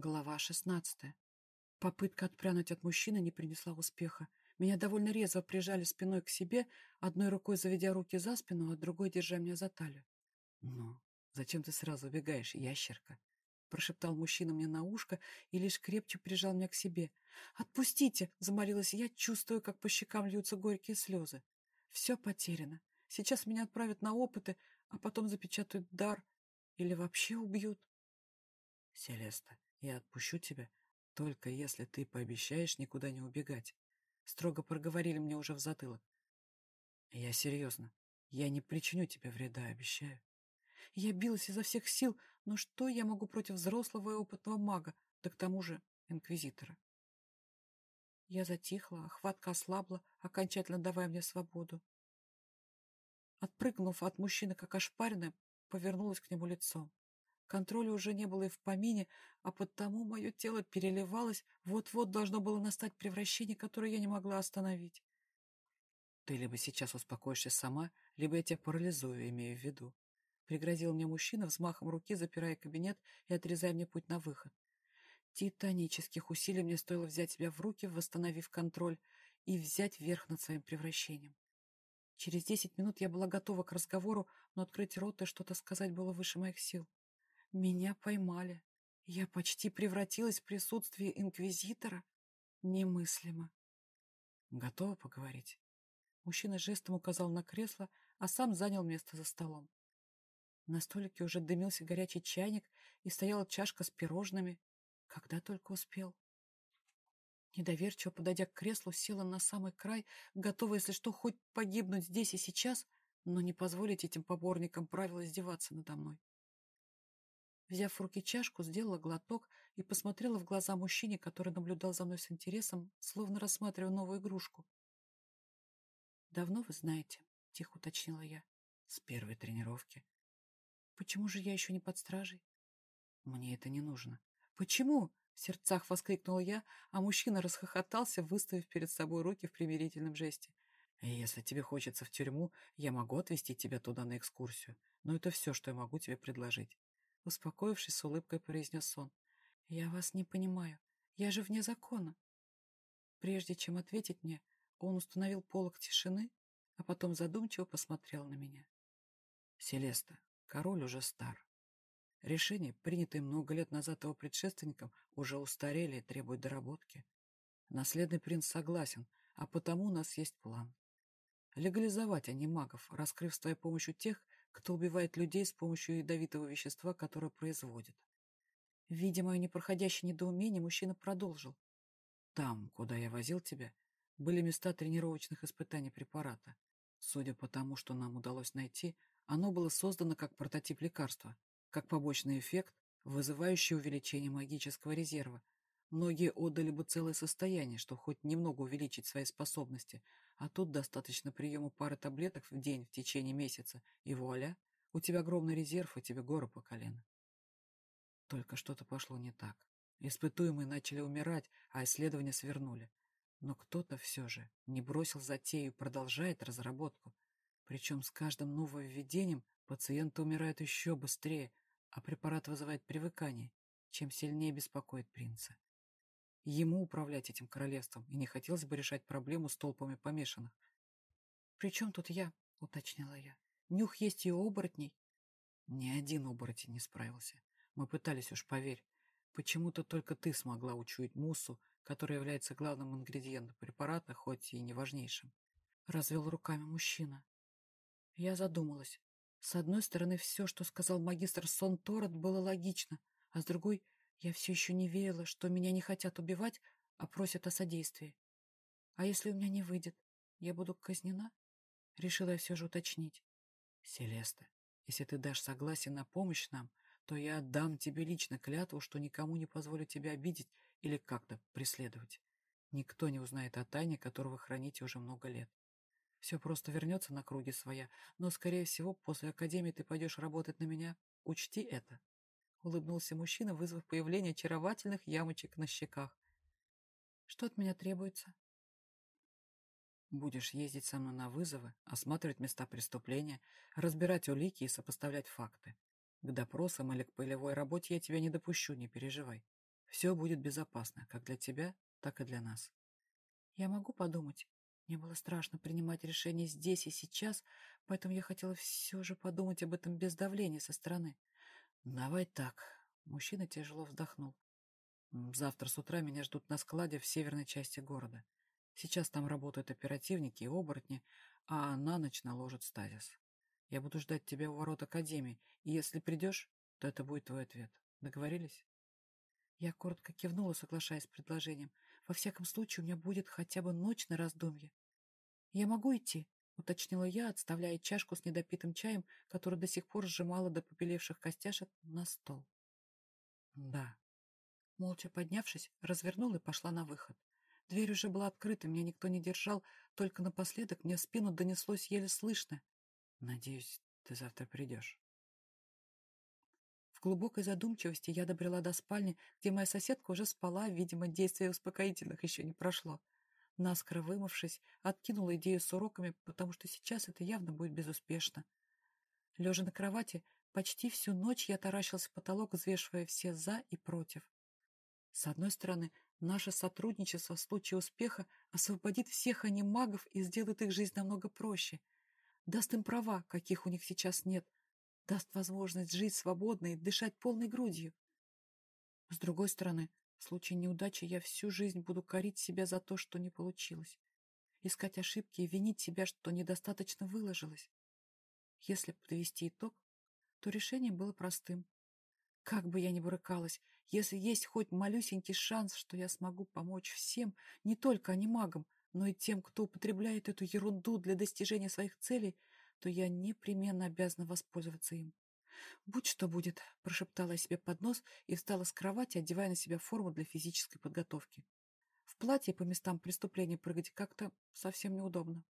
Глава шестнадцатая. Попытка отпрянуть от мужчины не принесла успеха. Меня довольно резво прижали спиной к себе, одной рукой заведя руки за спину, а другой держа меня за талию. «Ну, зачем ты сразу убегаешь, ящерка?» прошептал мужчина мне на ушко и лишь крепче прижал меня к себе. «Отпустите!» — замолилась я, чувствуя, как по щекам льются горькие слезы. «Все потеряно. Сейчас меня отправят на опыты, а потом запечатают дар или вообще убьют». «Селеста, я отпущу тебя, только если ты пообещаешь никуда не убегать», — строго проговорили мне уже в затылок. «Я серьезно. Я не причиню тебе вреда, обещаю». Я билась изо всех сил, но что я могу против взрослого и опытного мага, да к тому же инквизитора? Я затихла, охватка ослабла, окончательно давая мне свободу. Отпрыгнув от мужчины, как ошпаренная, повернулась к нему лицом. Контроля уже не было и в помине, а потому мое тело переливалось, вот-вот должно было настать превращение, которое я не могла остановить. Ты либо сейчас успокоишься сама, либо я тебя парализую, имею в виду. Пригрозил мне мужчина взмахом руки, запирая кабинет и отрезая мне путь на выход. Титанических усилий мне стоило взять себя в руки, восстановив контроль, и взять верх над своим превращением. Через десять минут я была готова к разговору, но открыть рот и что-то сказать было выше моих сил. Меня поймали. Я почти превратилась в присутствие инквизитора. Немыслимо. Готова поговорить? Мужчина жестом указал на кресло, а сам занял место за столом. На столике уже дымился горячий чайник и стояла чашка с пирожными. Когда только успел. Недоверчиво, подойдя к креслу, села на самый край, готова, если что, хоть погибнуть здесь и сейчас, но не позволить этим поборникам правил издеваться надо мной. Взяв в руки чашку, сделала глоток и посмотрела в глаза мужчине, который наблюдал за мной с интересом, словно рассматривая новую игрушку. «Давно вы знаете?» — тихо уточнила я. «С первой тренировки», Почему же я еще не под стражей? Мне это не нужно. Почему? В сердцах воскликнула я, а мужчина расхохотался, выставив перед собой руки в примирительном жесте. «Если тебе хочется в тюрьму, я могу отвезти тебя туда на экскурсию, но это все, что я могу тебе предложить». Успокоившись, с улыбкой произнес он. «Я вас не понимаю. Я же вне закона». Прежде чем ответить мне, он установил полок тишины, а потом задумчиво посмотрел на меня. «Селеста, Король уже стар. Решения, принятые много лет назад его предшественником, уже устарели и требуют доработки. Наследный принц согласен, а потому у нас есть план. Легализовать анимагов, раскрыв с твоей помощью тех, кто убивает людей с помощью ядовитого вещества, которое производит. Видя мое непроходящее недоумение, мужчина продолжил. Там, куда я возил тебя, были места тренировочных испытаний препарата. Судя по тому, что нам удалось найти, оно было создано как прототип лекарства, как побочный эффект, вызывающий увеличение магического резерва. Многие отдали бы целое состояние, чтобы хоть немного увеличить свои способности, а тут достаточно приема пары таблеток в день в течение месяца, и вуаля, у тебя огромный резерв, и тебе горы по колено. Только что-то пошло не так. Испытуемые начали умирать, а исследования свернули. Но кто-то все же не бросил затею и продолжает разработку. Причем с каждым нововведением пациент умирает еще быстрее, а препарат вызывает привыкание, чем сильнее беспокоит принца. Ему управлять этим королевством, и не хотелось бы решать проблему с толпами помешанных. «При чем тут я?» — уточнила я. «Нюх есть и оборотней». Ни один оборотень не справился. Мы пытались уж, поверь. Почему-то только ты смогла учуять муссу, которая является главным ингредиентом препарата, хоть и не важнейшим. Развел руками мужчина. Я задумалась. С одной стороны, все, что сказал магистр Сон Торот, было логично, а с другой, я все еще не верила, что меня не хотят убивать, а просят о содействии. А если у меня не выйдет, я буду казнена? Решила я все же уточнить. Селеста, если ты дашь согласие на помощь нам, то я отдам тебе лично клятву, что никому не позволю тебя обидеть или как-то преследовать. Никто не узнает о тайне, которую вы храните уже много лет. Все просто вернется на круги своя, но, скорее всего, после академии ты пойдешь работать на меня. Учти это. Улыбнулся мужчина, вызвав появление очаровательных ямочек на щеках. Что от меня требуется? Будешь ездить со мной на вызовы, осматривать места преступления, разбирать улики и сопоставлять факты. К допросам или к полевой работе я тебя не допущу, не переживай. Все будет безопасно, как для тебя, так и для нас. Я могу подумать. Мне было страшно принимать решение здесь и сейчас, поэтому я хотела все же подумать об этом без давления со стороны. Давай так. Мужчина тяжело вздохнул. Завтра с утра меня ждут на складе в северной части города. Сейчас там работают оперативники и оборотни, а на ночь наложат стазис. Я буду ждать тебя у ворот Академии, и если придешь, то это будет твой ответ. Договорились? Я коротко кивнула, соглашаясь с предложением. Во всяком случае, у меня будет хотя бы ночь на раздумье. «Я могу идти?» — уточнила я, отставляя чашку с недопитым чаем, который до сих пор сжимала до побелевших костяшек, на стол. «Да». Молча поднявшись, развернула и пошла на выход. Дверь уже была открыта, меня никто не держал, только напоследок мне в спину донеслось еле слышно. «Надеюсь, ты завтра придешь». В глубокой задумчивости я добрела до спальни, где моя соседка уже спала, видимо, действие успокоительных еще не прошло. Наскоро вымывшись, откинула идею с уроками, потому что сейчас это явно будет безуспешно. Лежа на кровати, почти всю ночь я таращилась в потолок, взвешивая все «за» и «против». С одной стороны, наше сотрудничество в случае успеха освободит всех анимагов и сделает их жизнь намного проще. Даст им права, каких у них сейчас нет, даст возможность жить свободно и дышать полной грудью. С другой стороны, в случае неудачи я всю жизнь буду корить себя за то, что не получилось, искать ошибки и винить себя, что недостаточно выложилась. Если подвести итог, то решение было простым. Как бы я ни брыкалась, если есть хоть малюсенький шанс, что я смогу помочь всем, не только анимагам, но и тем, кто употребляет эту ерунду для достижения своих целей, то я непременно обязана воспользоваться им. «Будь что будет», — прошептала я себе под нос и встала с кровати, одевая на себя форму для физической подготовки. В платье по местам преступления прыгать как-то совсем неудобно.